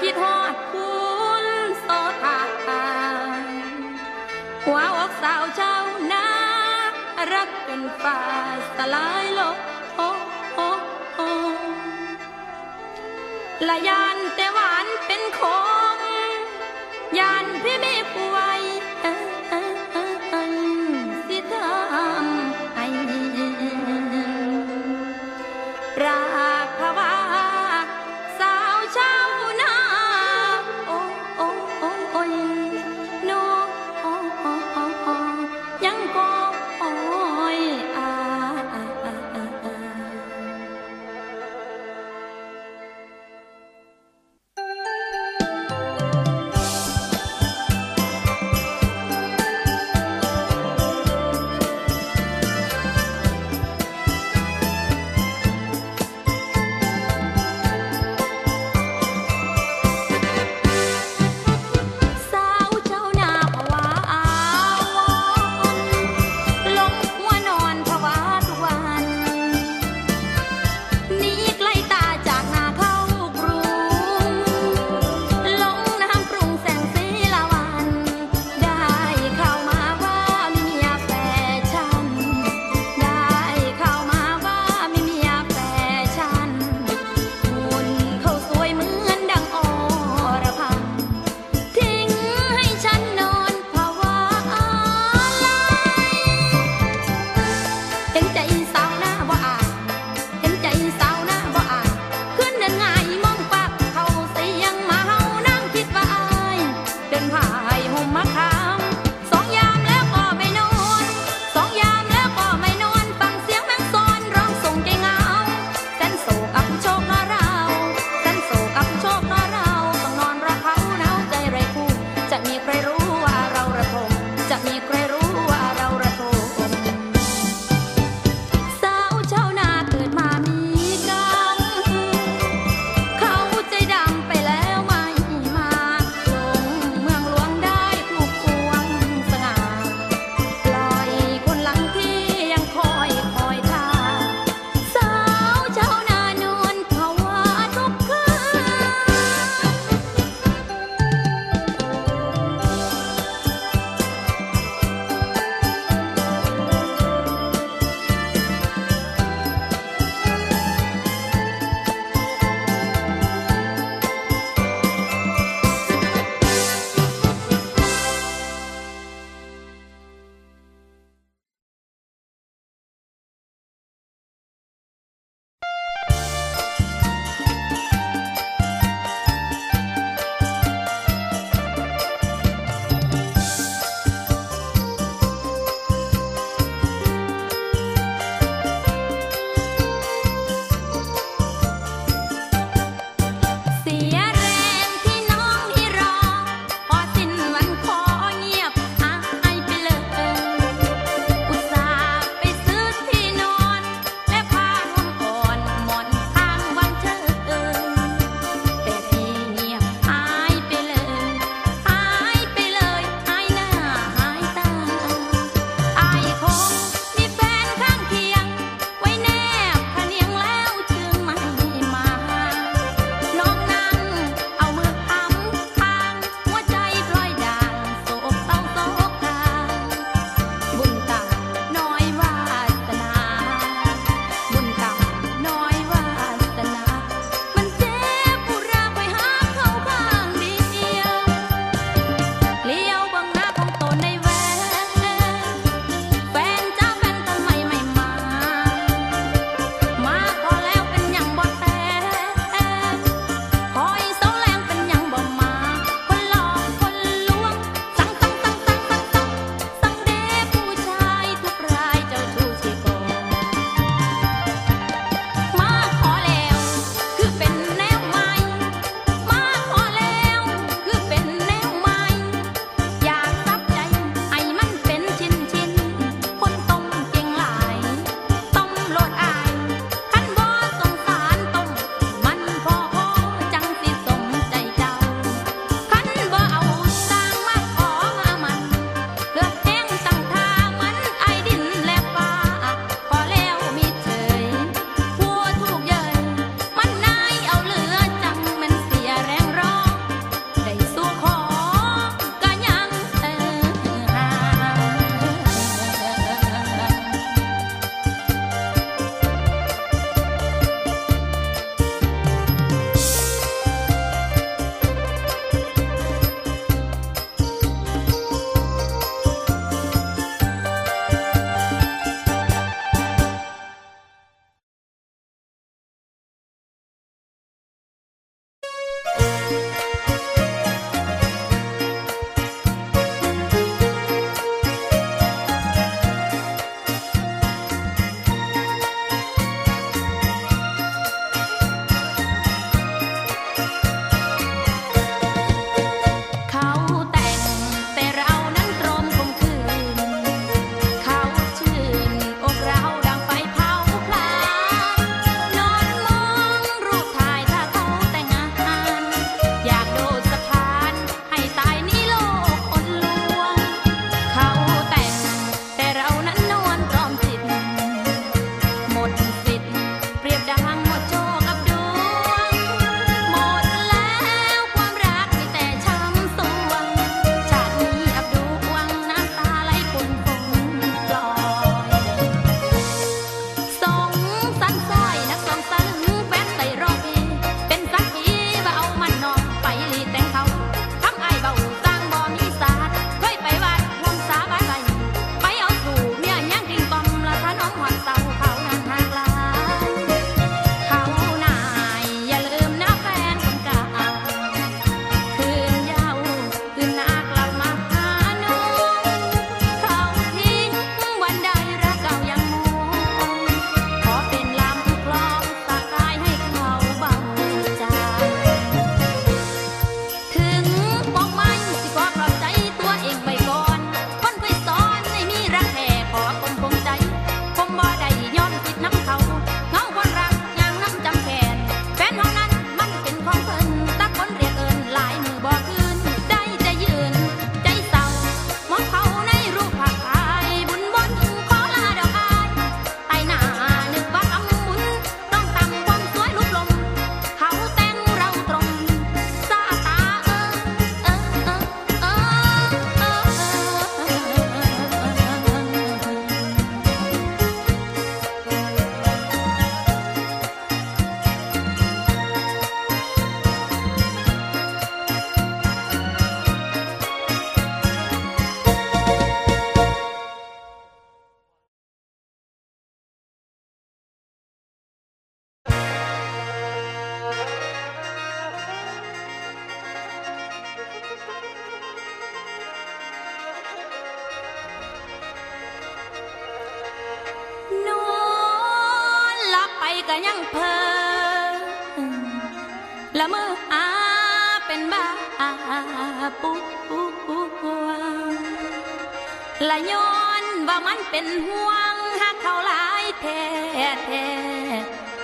คิดทอดคุณโสทาหัวอกสาวเจ้านารักจนฝ่าสลายลบโอโอโอละยานเต็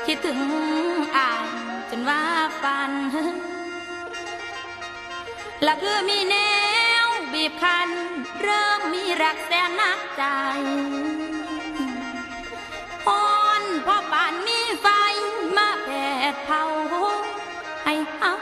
คิดถึงอ่านจนว่าปันละคือมีแนวบีบคันเริ่มมีรักแต่นักใจพอนพ่อป่านมีไฟมาแผดเผาไอ้เฮา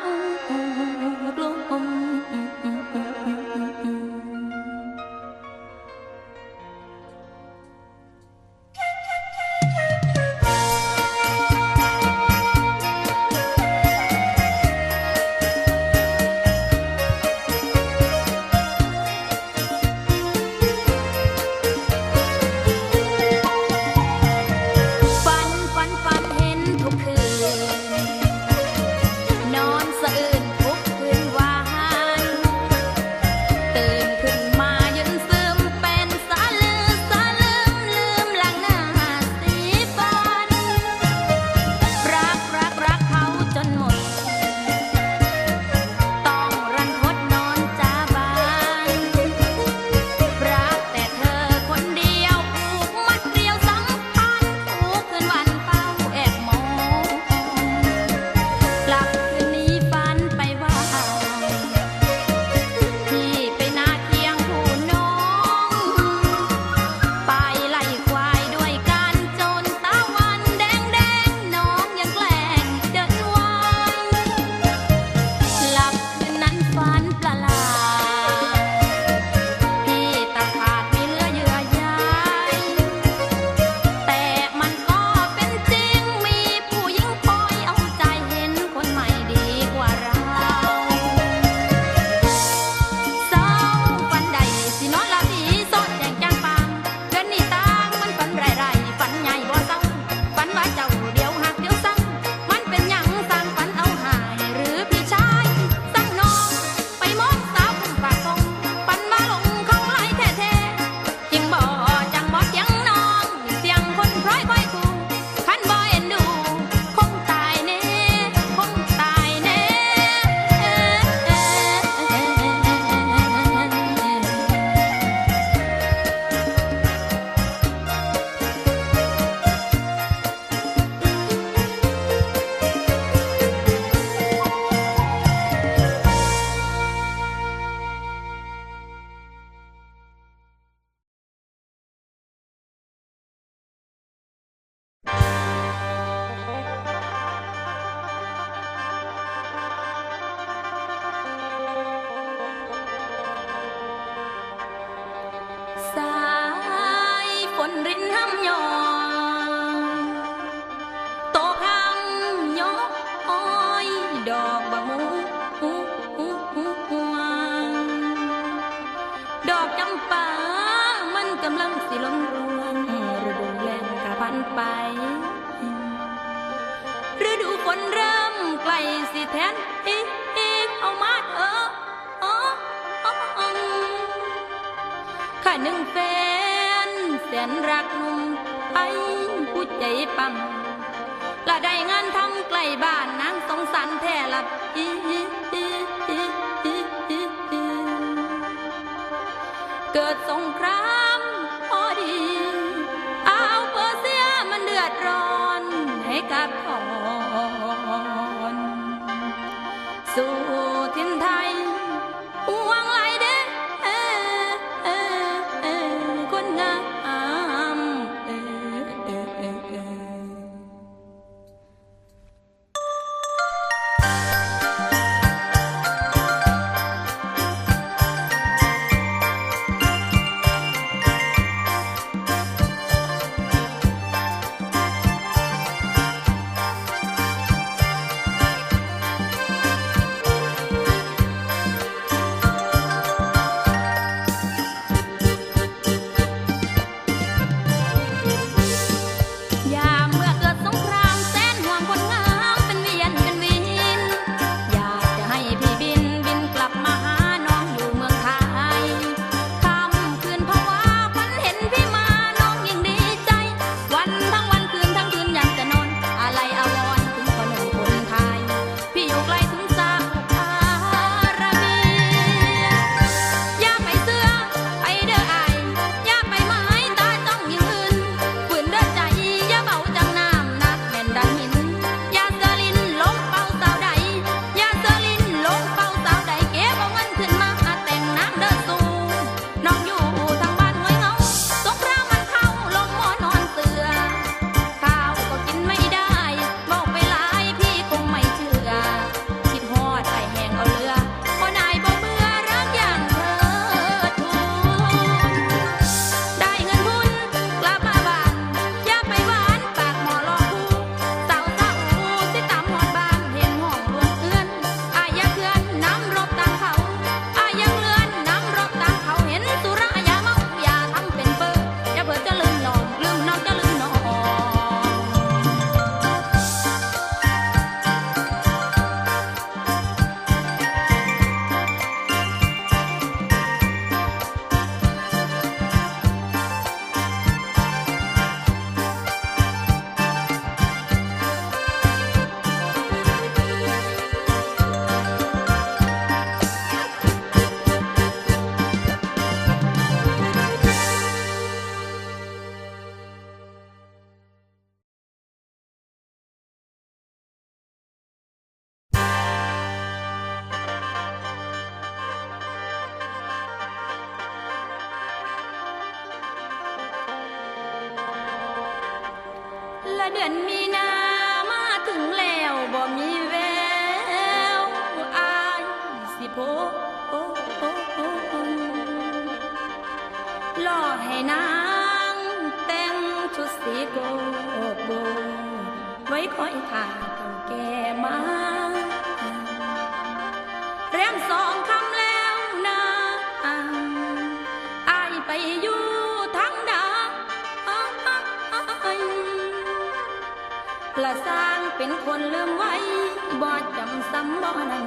พนัง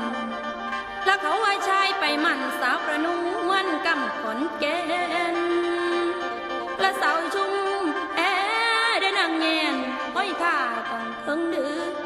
และเขาไว้ชายไปมั่นสาวประนุ่มันกำขอนเกนและสาวชุ่มแอได้นางเงียนห้อยขาก่อนเพิ่งดื้อ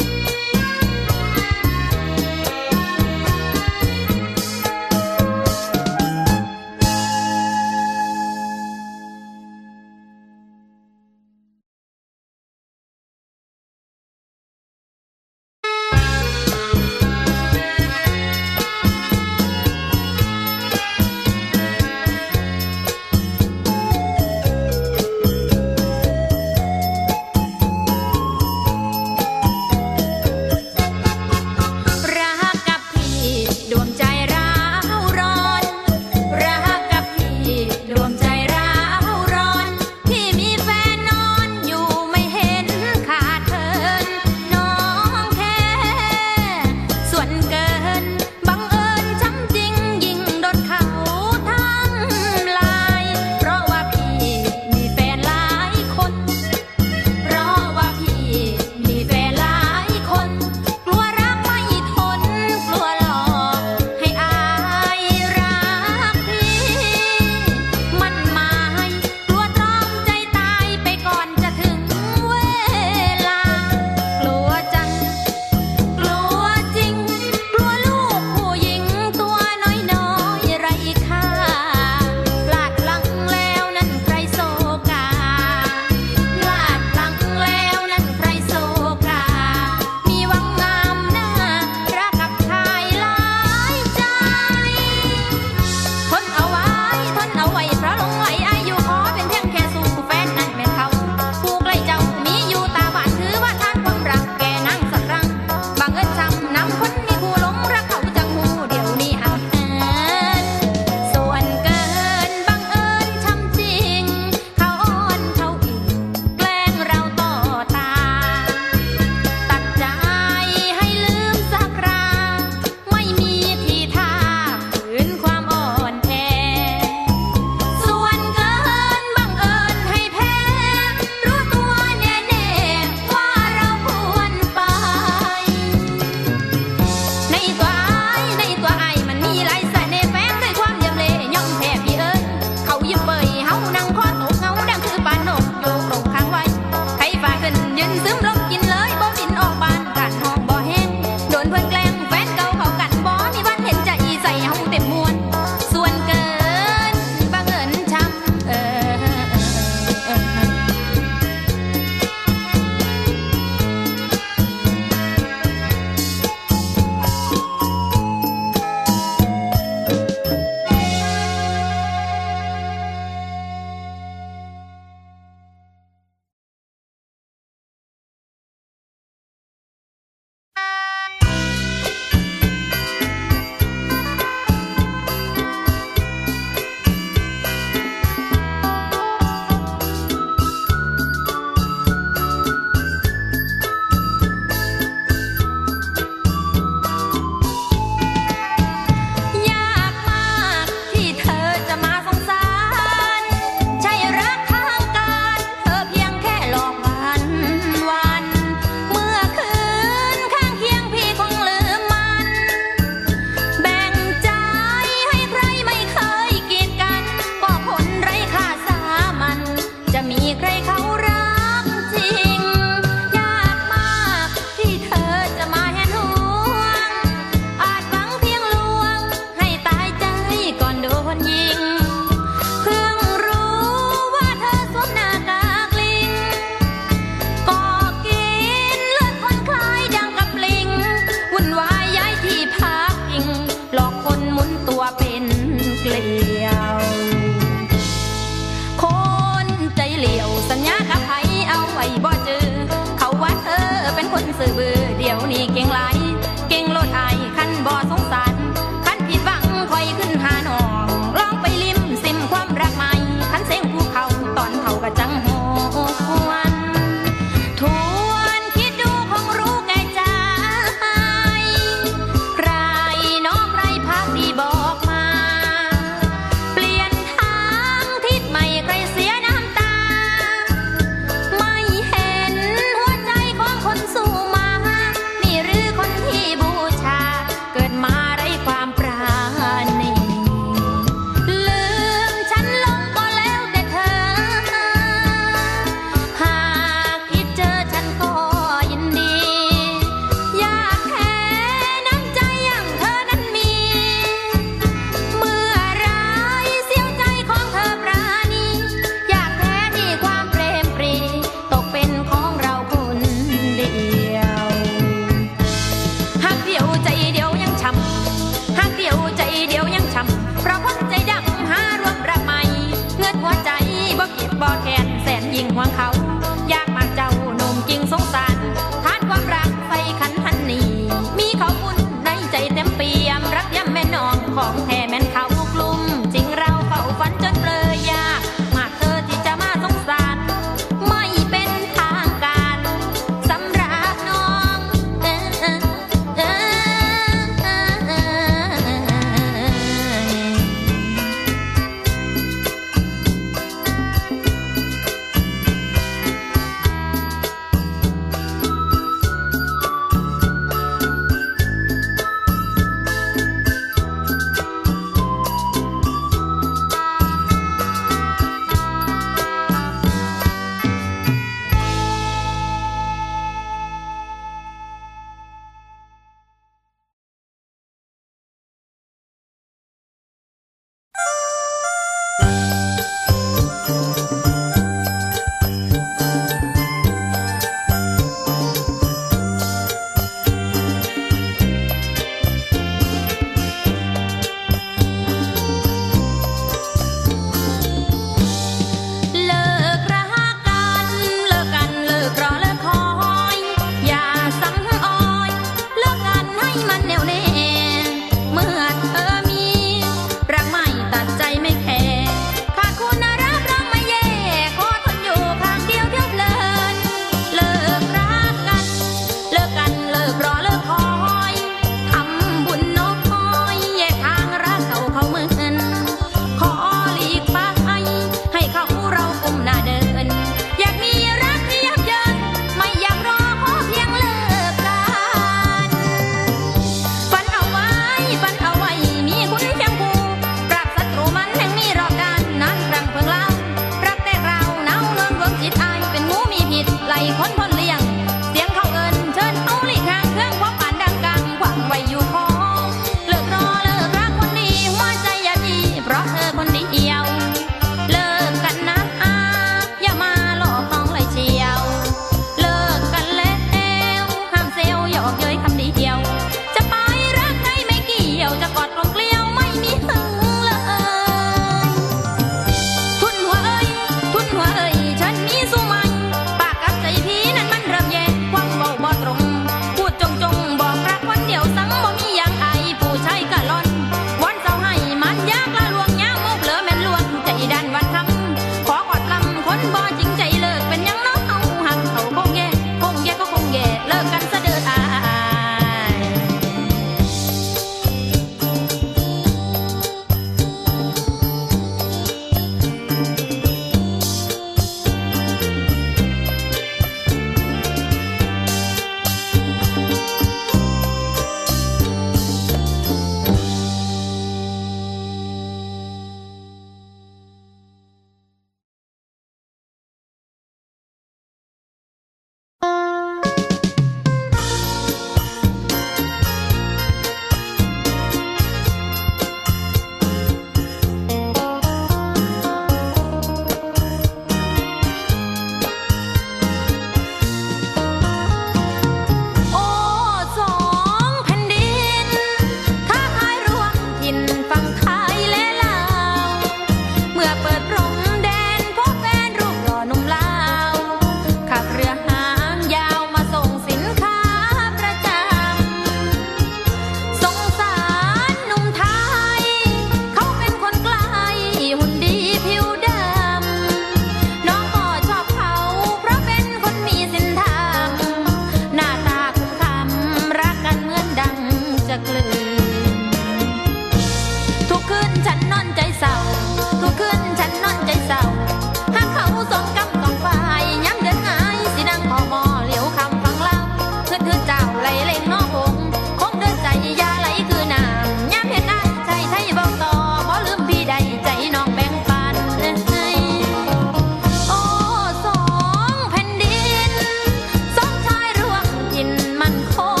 call.